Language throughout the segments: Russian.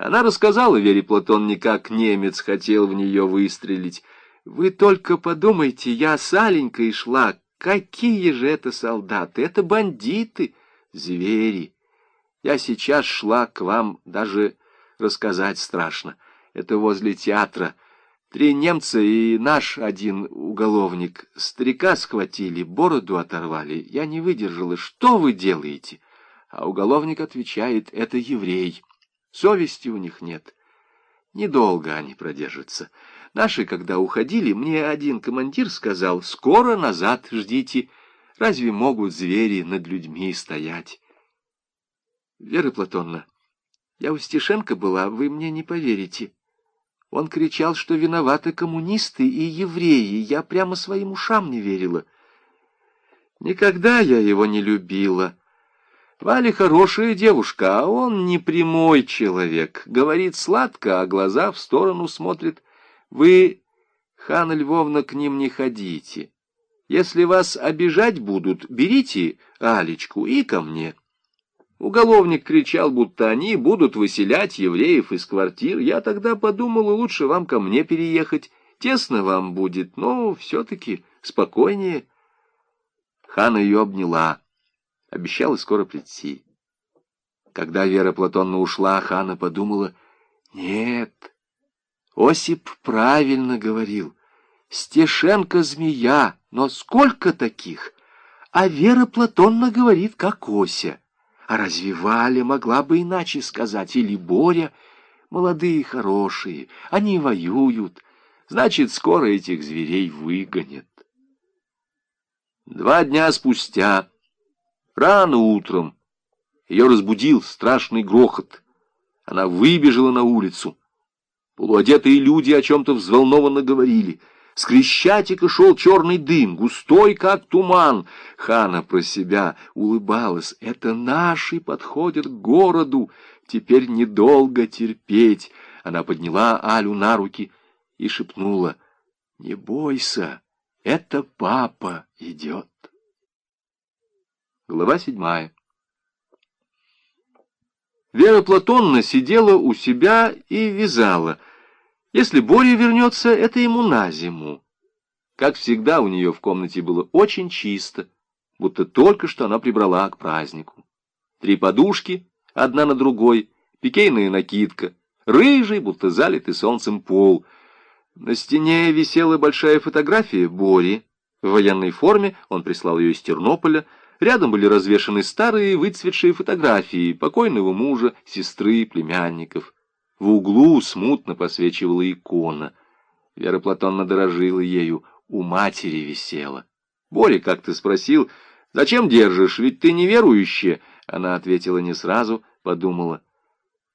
Она рассказала Вере Платонне, как немец хотел в нее выстрелить. Вы только подумайте, я с Аленькой шла. Какие же это солдаты? Это бандиты, звери. Я сейчас шла к вам, даже рассказать страшно. Это возле театра. Три немца и наш один уголовник. Старика схватили, бороду оторвали. Я не выдержала. Что вы делаете? А уголовник отвечает, это еврей. Совести у них нет. Недолго они продержатся. Наши, когда уходили, мне один командир сказал, скоро назад ждите. Разве могут звери над людьми стоять? Вера Платонна, я у Стешенко была, вы мне не поверите. Он кричал, что виноваты коммунисты и евреи. Я прямо своим ушам не верила. Никогда я его не любила. Валя хорошая девушка, а он не прямой человек. Говорит сладко, а глаза в сторону смотрит. Вы, Хана Львовна, к ним не ходите. Если вас обижать будут, берите Алечку и ко мне. Уголовник кричал, будто они будут выселять евреев из квартир. Я тогда подумал, лучше вам ко мне переехать. Тесно вам будет, но все-таки спокойнее. Хана ее обняла. Обещала скоро прийти. Когда Вера Платонна ушла, Хана подумала, нет, Осип правильно говорил. Стешенко змея, но сколько таких? А Вера Платонна говорит, как Ося. А разве Валя могла бы иначе сказать? Или Боря? Молодые хорошие, они воюют. Значит, скоро этих зверей выгонят. Два дня спустя Рано утром ее разбудил страшный грохот. Она выбежала на улицу. Полуодетые люди о чем-то взволнованно говорили. С Крещатика шел черный дым, густой, как туман. Хана про себя улыбалась. Это наши подходят к городу. Теперь недолго терпеть. Она подняла Алю на руки и шепнула. Не бойся, это папа идет. Глава седьмая. Вера Платонна сидела у себя и вязала. Если Боря вернется, это ему на зиму. Как всегда, у нее в комнате было очень чисто, будто только что она прибрала к празднику. Три подушки, одна на другой, пикейная накидка, рыжий, будто залитый солнцем пол. На стене висела большая фотография Бори. В военной форме, он прислал ее из Тернополя, Рядом были развешаны старые выцветшие фотографии покойного мужа, сестры, племянников. В углу смутно посвечивала икона. Вера Платонна дорожила ею, у матери висела. Боря как-то спросил, «Зачем держишь? Ведь ты неверующая». Она ответила не сразу, подумала,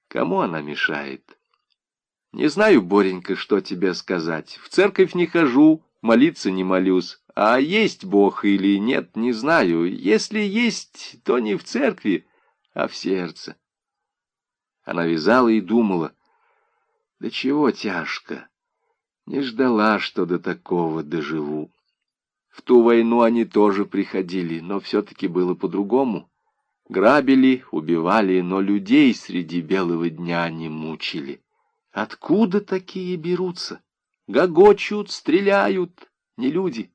«Кому она мешает?» «Не знаю, Боренька, что тебе сказать. В церковь не хожу, молиться не молюсь. А есть Бог или нет, не знаю. Если есть, то не в церкви, а в сердце. Она вязала и думала, да чего тяжко. Не ждала, что до такого доживу. В ту войну они тоже приходили, но все-таки было по-другому. Грабили, убивали, но людей среди белого дня не мучили. Откуда такие берутся? Гогочут, стреляют, не люди.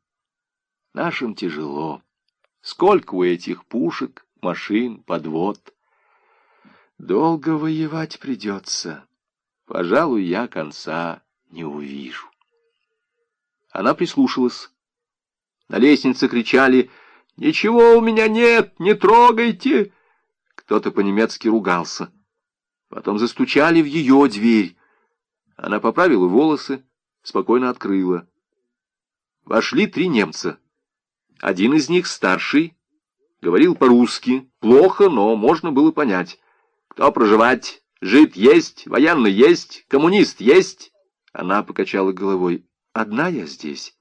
Нашим тяжело. Сколько у этих пушек, машин, подвод. Долго воевать придется. Пожалуй, я конца не увижу. Она прислушалась. На лестнице кричали «Ничего у меня нет, не трогайте!» Кто-то по-немецки ругался. Потом застучали в ее дверь. Она поправила волосы, спокойно открыла. Вошли три немца. Один из них, старший, говорил по-русски, плохо, но можно было понять. Кто проживать? Жид есть, военный есть, коммунист есть? Она покачала головой. Одна я здесь.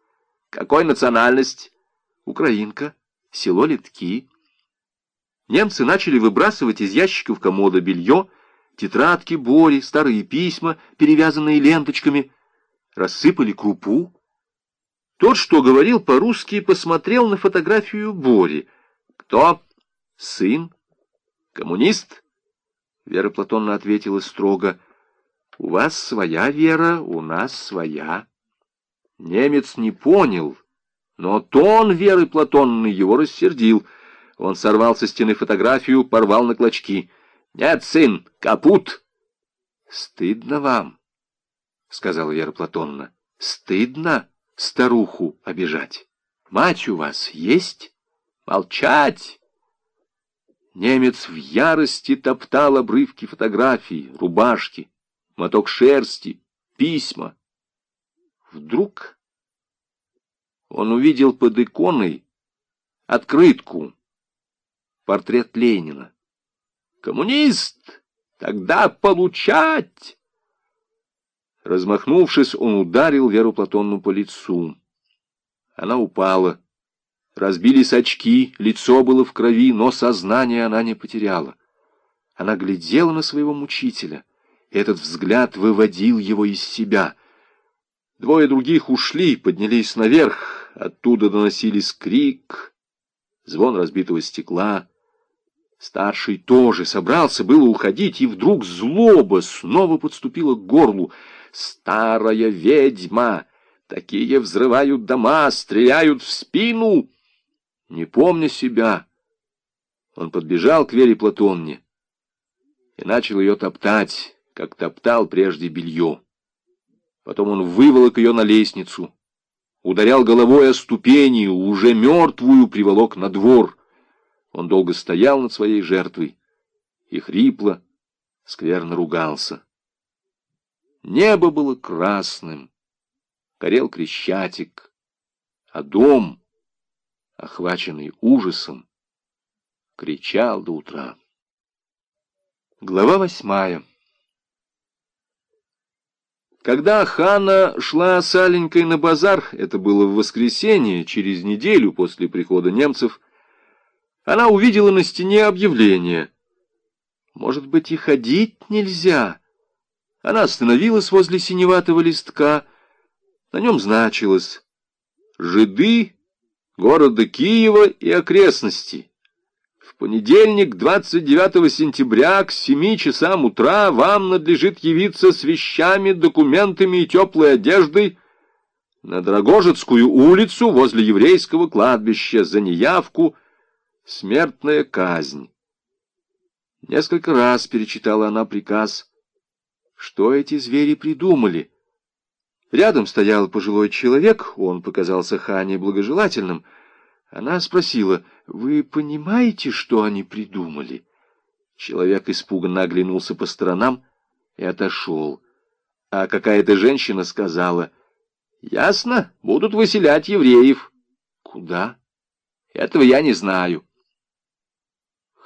Какой национальность? Украинка. Село Литки. Немцы начали выбрасывать из ящиков комода белье, тетрадки, бори, старые письма, перевязанные ленточками. Рассыпали крупу, тот, что говорил по-русски, посмотрел на фотографию Бори. «Кто? Сын? Коммунист?» Вера Платонна ответила строго. У вас своя вера, у нас своя. Немец не понял, но тон Веры Платонной его рассердил. Он сорвал со стены фотографию, порвал на клочки. «Нет, сын, капут!» «Стыдно вам», — сказала Вера Платонна. «Стыдно старуху обижать. Мать у вас есть? Молчать!» Немец в ярости топтал обрывки фотографий, рубашки, моток шерсти, письма. Вдруг он увидел под иконой открытку, портрет Ленина. «Коммунист! Тогда получать!» Размахнувшись, он ударил Веру Платонну по лицу. Она упала. Разбились очки, лицо было в крови, но сознание она не потеряла. Она глядела на своего мучителя. Этот взгляд выводил его из себя. Двое других ушли, поднялись наверх. Оттуда доносились крик, звон разбитого стекла. Старший тоже собрался было уходить, и вдруг злоба снова подступила к горлу. «Старая ведьма! Такие взрывают дома, стреляют в спину!» Не помня себя, он подбежал к Вере Платонне и начал ее топтать, как топтал прежде белье. Потом он выволок ее на лестницу, ударял головой о ступени, уже мертвую приволок на двор. Он долго стоял над своей жертвой и хрипло, скверно ругался. Небо было красным, горел крещатик, а дом, охваченный ужасом, кричал до утра. Глава восьмая когда Хана шла с Аленькой на базар, это было в воскресенье, через неделю после прихода немцев, она увидела на стене объявление. Может быть, и ходить нельзя? Она остановилась возле синеватого листка. На нем значилось «Жиды города Киева и окрестностей» понедельник, 29 сентября, к 7 часам утра вам надлежит явиться с вещами, документами и теплой одеждой на Драгожецкую улицу возле еврейского кладбища за неявку «Смертная казнь». Несколько раз перечитала она приказ. Что эти звери придумали? Рядом стоял пожилой человек, он показался Хане благожелательным — она спросила, «Вы понимаете, что они придумали?» Человек испуганно оглянулся по сторонам и отошел. А какая-то женщина сказала, «Ясно, будут выселять евреев». «Куда?» «Этого я не знаю».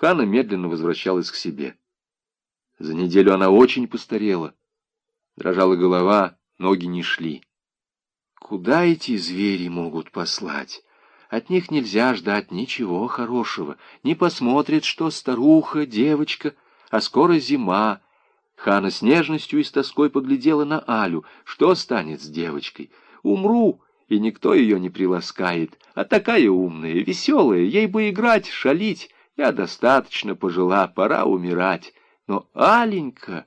Хана медленно возвращалась к себе. За неделю она очень постарела. Дрожала голова, ноги не шли. Куда эти звери могут послать? От них нельзя ждать ничего хорошего. Не посмотрит, что старуха, девочка, а скоро зима. Хана с нежностью и с тоской поглядела на Алю. Что станет с девочкой? Умру, и никто ее не приласкает. А такая умная, веселая, ей бы играть, шалить. Я достаточно пожила, пора умирать. Но Аленька,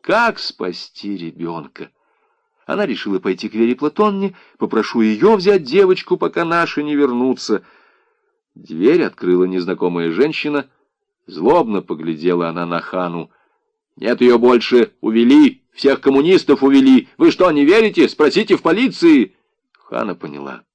как спасти ребенка? Она решила пойти к Вере Платонне, попрошу ее взять девочку, пока наши не вернутся. Дверь открыла незнакомая женщина. Злобно поглядела она на хану. «Нет ее больше! Увели! Всех коммунистов увели! Вы что, не верите? Спросите в полиции!» Хана поняла.